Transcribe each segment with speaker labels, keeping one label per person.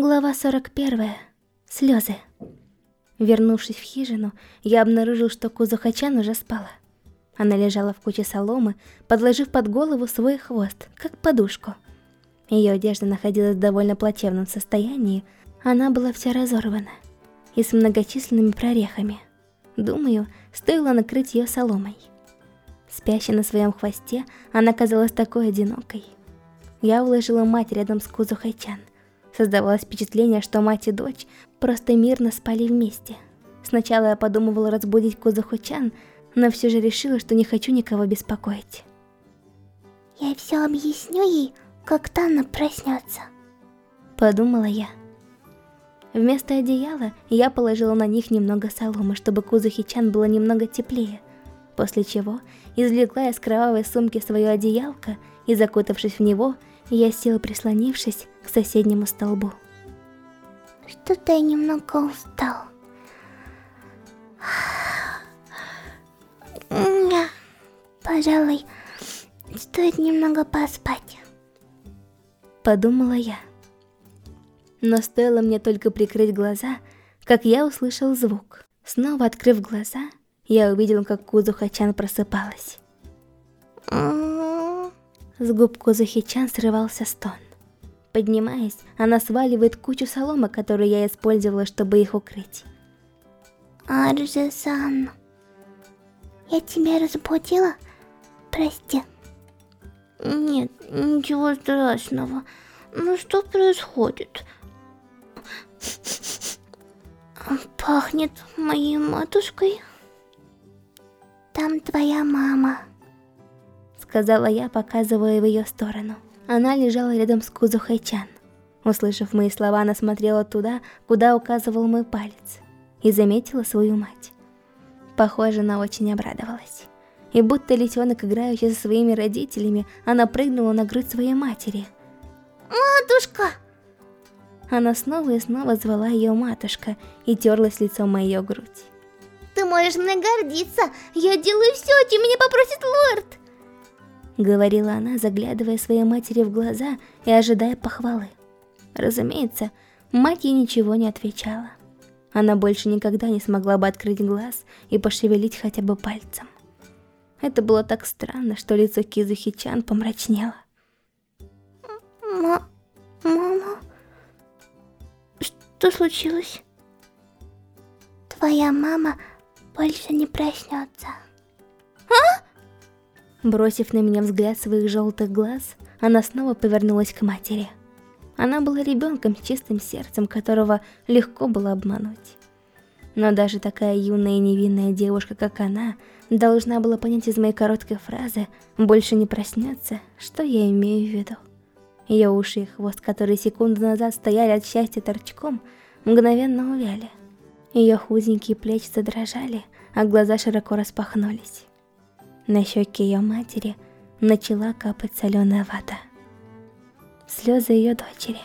Speaker 1: Глава 41. Слезы. Вернувшись в хижину, я обнаружил, что Кузухачан уже спала. Она лежала в куче соломы, подложив под голову свой хвост, как подушку. Ее одежда находилась в довольно плачевном состоянии, она была вся разорвана и с многочисленными прорехами. Думаю, стоило накрыть ее соломой. Спящая на своем хвосте, она казалась такой одинокой. Я уложила мать рядом с Кузухайчан. Создавалось впечатление, что мать и дочь просто мирно спали вместе. Сначала я подумывала разбудить Кузухучан, но все же решила, что не хочу никого беспокоить.
Speaker 2: Я все объясню ей, как Танна проснется.
Speaker 1: Подумала я. Вместо одеяла я положила на них немного соломы, чтобы Кузухичан было немного теплее, после чего извлекла из кровавой сумки свое одеялко и, закутавшись в него, я села прислонившись к соседнему столбу.
Speaker 2: Что-то я немного устал. Пожалуй, стоит немного поспать.
Speaker 1: Подумала я. Но стоило мне только прикрыть глаза, как я услышал звук. Снова открыв глаза, я увидел, как Кузухачан просыпалась. С губ Кузухичан срывался стон. Поднимаясь, она сваливает кучу соломы, которую я использовала, чтобы их укрыть.
Speaker 2: Арджи-сан, я тебя разбудила? Прости. Нет, ничего страшного. Ну что происходит? Пахнет моей матушкой. Там твоя мама.
Speaker 1: Сказала я, показывая в ее сторону. Она лежала рядом с Кузухайчан. Услышав мои слова, она смотрела туда, куда указывал мой палец, и заметила свою мать. Похоже, она очень обрадовалась. И будто лисенок, играющий со своими родителями, она прыгнула на грудь своей матери.
Speaker 2: «Матушка!»
Speaker 1: Она снова и снова звала ее матушка и терлась лицом о ее грудь.
Speaker 2: «Ты можешь мне гордиться! Я делаю все, чем меня попросит лорд!»
Speaker 1: Говорила она, заглядывая своей матери в глаза и ожидая похвалы. Разумеется, мать ей ничего не отвечала. Она больше никогда не смогла бы открыть глаз и пошевелить хотя бы пальцем. Это было так странно, что лицо Кизухи-чан помрачнело.
Speaker 2: М мама? Что случилось? Твоя мама больше не проснется.
Speaker 1: Бросив на меня взгляд своих желтых глаз, она снова повернулась к матери. Она была ребенком с чистым сердцем, которого легко было обмануть. Но даже такая юная и невинная девушка, как она, должна была понять из моей короткой фразы «больше не проснется», что я имею в виду. Ее уши и хвост, которые секунду назад стояли от счастья торчком, мгновенно увяли. Ее худенькие плечи задрожали, а глаза широко распахнулись. На щеке ее матери начала капать соленая вода. Слезы ее дочери.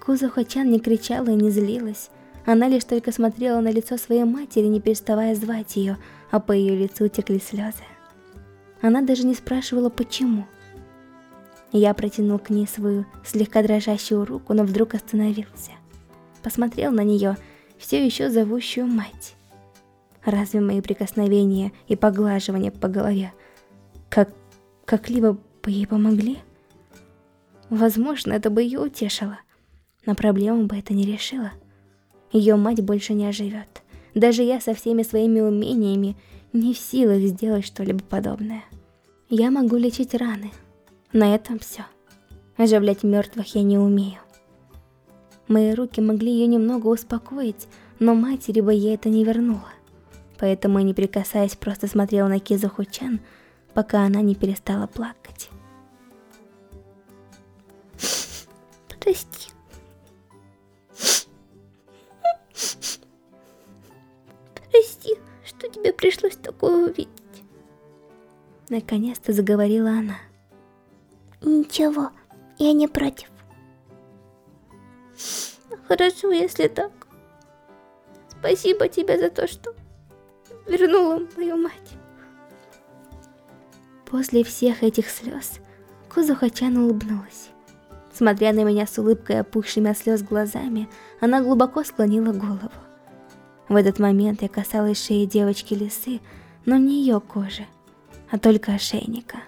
Speaker 1: Кузухачан не кричала и не злилась. Она лишь только смотрела на лицо своей матери, не переставая звать ее, а по ее лицу текли слезы. Она даже не спрашивала, почему. Я протянул к ней свою слегка дрожащую руку, но вдруг остановился. Посмотрел на нее, все еще зовущую мать. Разве мои прикосновения и поглаживания по голове как как-либо бы ей помогли? Возможно, это бы ее утешило, но проблему бы это не решило. Ее мать больше не оживет. Даже я со всеми своими умениями не в силах сделать что-либо подобное. Я могу лечить раны. На этом все. Оживлять мертвых я не умею. Мои руки могли ее немного успокоить, но матери бы ей это не вернуло поэтому не прикасаясь, просто смотрел на Кизуху Чан, пока она не перестала плакать.
Speaker 2: Прости. Прости, что тебе пришлось такое увидеть.
Speaker 1: Наконец-то заговорила она.
Speaker 2: Ничего, я не против. Хорошо, если так. Спасибо тебе за то, что вернула мою мать.
Speaker 1: После всех этих слез Кузухачан улыбнулась. Смотря на меня с улыбкой опухшими от слез глазами, она глубоко склонила голову. В этот момент я касалась шеи девочки-лисы, но не ее кожи, а только ошейника.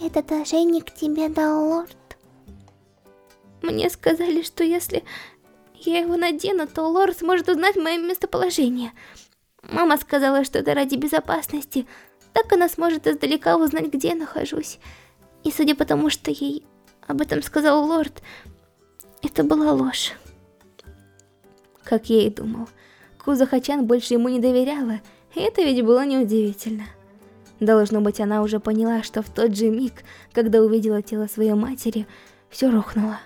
Speaker 2: Этот ошейник тебе дал лорд? Мне сказали, что если я его надену, то лорд сможет узнать мое местоположение. Мама сказала, что это ради безопасности, так она сможет издалека узнать, где я нахожусь. И судя по тому, что ей об этом сказал лорд, это была ложь.
Speaker 1: Как я и думал, Кузахачан больше ему не доверяла, и это ведь было неудивительно. Должно быть, она уже поняла, что в тот же миг, когда увидела тело своей матери, все рухнуло.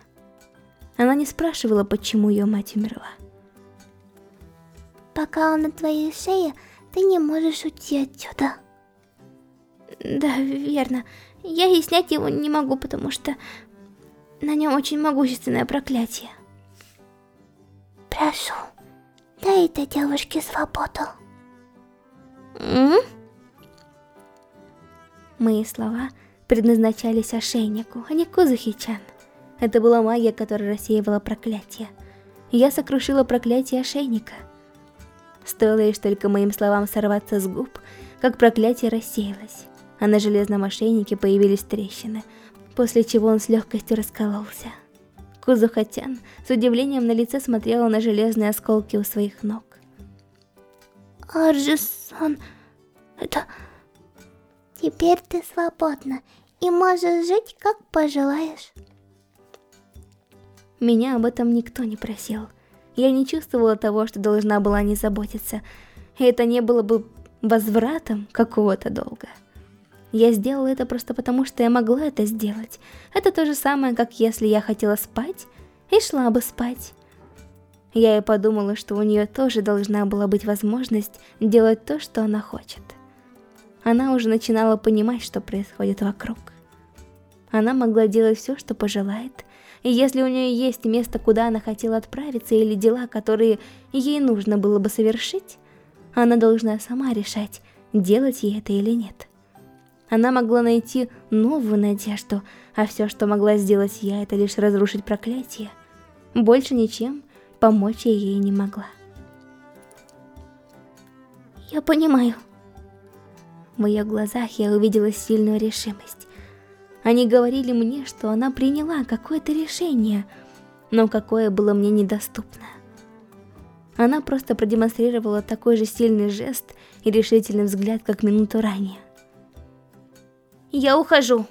Speaker 1: Она не спрашивала, почему ее мать умерла.
Speaker 2: Пока он на твоей шее, ты не можешь уйти отсюда. Да, верно. Я и снять его не могу, потому что на нем очень могущественное проклятие. Прошу, дай этой девушке свободу.
Speaker 1: М? Мои слова предназначались ошейнику, а не Кузухи-чан. Это была магия, которая рассеивала проклятие. Я сокрушила проклятие ошейника. Стоило лишь только моим словам сорваться с губ, как проклятие рассеялось, а на железном ошейнике появились трещины, после чего он с легкостью раскололся. Кузухатян с удивлением на лице смотрела на железные осколки у своих ног.
Speaker 2: Арджисан, это... Теперь ты свободна и можешь жить как пожелаешь.
Speaker 1: Меня об этом никто не просил. Я не чувствовала того, что должна была не заботиться. Это не было бы возвратом какого-то долга. Я сделала это просто потому, что я могла это сделать. Это то же самое, как если я хотела спать и шла бы спать. Я и подумала, что у нее тоже должна была быть возможность делать то, что она хочет. Она уже начинала понимать, что происходит вокруг. Она могла делать все, что пожелает, и если у нее есть место, куда она хотела отправиться, или дела, которые ей нужно было бы совершить, она должна сама решать, делать ей это или нет. Она могла найти новую надежду, а все, что могла сделать я, это лишь разрушить проклятие. Больше ничем помочь я ей не могла.
Speaker 2: Я понимаю.
Speaker 1: В ее глазах я увидела сильную решимость. Они говорили мне, что она приняла какое-то решение, но какое было мне недоступно. Она просто продемонстрировала такой же сильный жест и решительный взгляд, как минуту ранее. «Я ухожу!»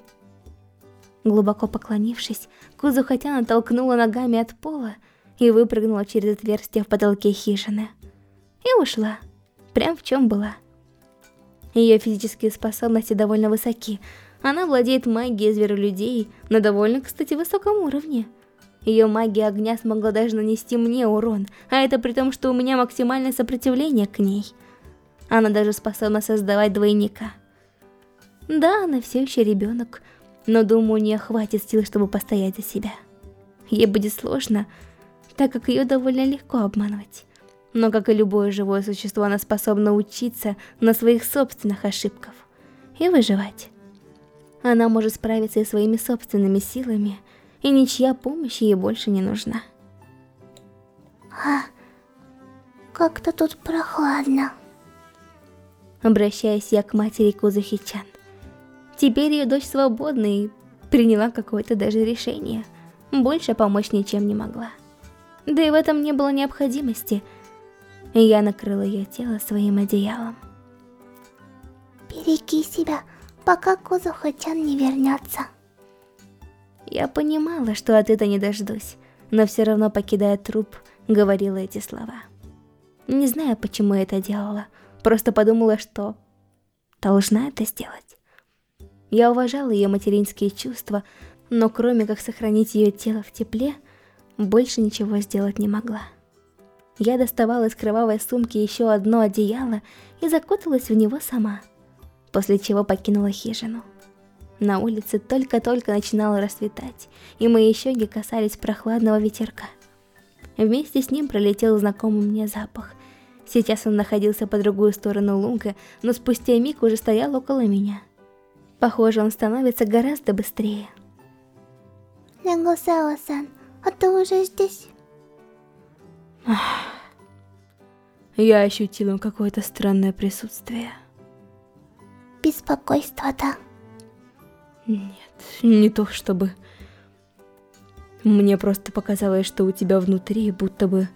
Speaker 1: Глубоко поклонившись, Кузухатяна толкнула ногами от пола и выпрыгнула через отверстие в потолке хижины. И ушла, прям в чем была. Ее физические способности довольно высоки, она владеет магией зверолюдей на довольно, кстати, высоком уровне. Ее магия огня смогла даже нанести мне урон, а это при том, что у меня максимальное сопротивление к ней. Она даже способна создавать двойника. Да, она все еще ребенок, но думаю, у нее хватит сил, чтобы постоять за себя. Ей будет сложно, так как ее довольно легко обманывать. Но как и любое живое существо, она способна учиться на своих собственных ошибках и выживать. Она может справиться и своими собственными силами, и ничья помощь ей больше не нужна.
Speaker 2: А, как-то тут прохладно.
Speaker 1: Обращаясь я к матери Кузухичан. Теперь ее дочь свободна и приняла какое-то даже решение. Больше помочь ничем не могла. Да и в этом не было необходимости. Я накрыла ее тело своим одеялом.
Speaker 2: Береги себя, пока Кузухачан не вернется.
Speaker 1: Я понимала, что от этого не дождусь, но все равно, покидая труп, говорила эти слова. Не знаю, почему я это делала, просто подумала, что должна это сделать. Я уважала ее материнские чувства, но кроме как сохранить ее тело в тепле, больше ничего сделать не могла. Я доставала из кровавой сумки еще одно одеяло и закуталась в него сама после чего покинула хижину. На улице только-только начинало расцветать, и мои щеки касались прохладного ветерка. Вместе с ним пролетел знакомый мне запах. Сейчас он находился по другую сторону лунга, но спустя миг уже стоял около меня. Похоже, он становится гораздо быстрее.
Speaker 2: Нагусао-сан, а ты уже здесь?
Speaker 1: Я ощутила какое-то странное присутствие.
Speaker 2: Беспокойство, да?
Speaker 1: Нет, не то чтобы... Мне просто показалось, что у тебя внутри будто бы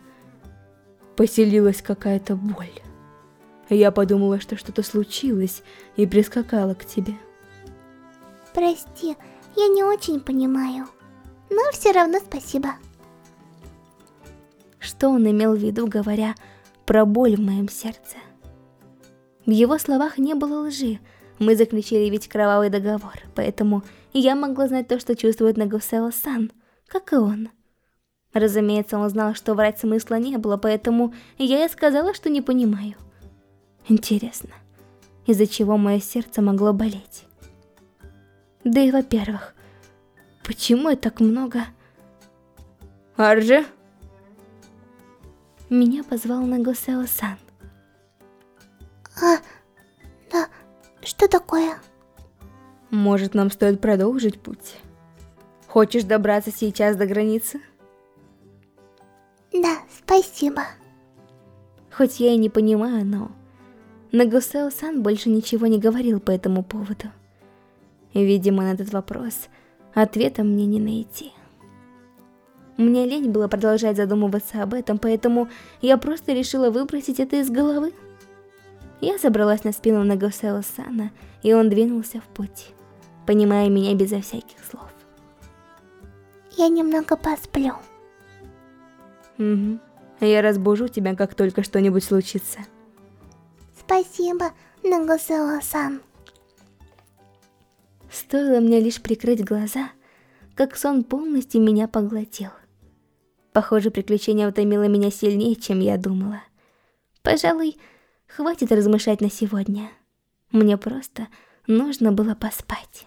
Speaker 1: поселилась какая-то боль. Я подумала, что что-то случилось, и прискакала к тебе.
Speaker 2: Прости, я не очень понимаю. Но все равно спасибо.
Speaker 1: Что он имел в виду, говоря про боль в моем сердце? В его словах не было лжи. Мы заключили ведь кровавый договор, поэтому я могла знать то, что чувствует Нагусео-сан, как и он. Разумеется, он знал, что врать смысла не было, поэтому я и сказала, что не понимаю. Интересно, из-за чего мое сердце могло болеть? Да и во-первых, почему я так много... Арджи? Меня позвал Нагосео-сан.
Speaker 2: А, что такое?
Speaker 1: Может, нам стоит продолжить путь? Хочешь добраться сейчас до границы?
Speaker 2: Да, спасибо.
Speaker 1: Хоть я и не понимаю, но... Нагусео-сан больше ничего не говорил по этому поводу. Видимо, на этот вопрос ответа мне не найти. Мне лень было продолжать задумываться об этом, поэтому я просто решила выбросить это из головы. Я забралась на спину Нагусео Сана, и он двинулся в путь, понимая меня безо всяких слов.
Speaker 2: Я немного посплю.
Speaker 1: Угу. Я разбужу тебя, как только что-нибудь случится.
Speaker 2: Спасибо, Нагусео-сан.
Speaker 1: Стоило мне лишь прикрыть глаза, как сон полностью меня поглотил. Похоже, приключение утомило меня сильнее, чем я думала. Пожалуй, хватит размышлять на сегодня. Мне просто нужно было поспать.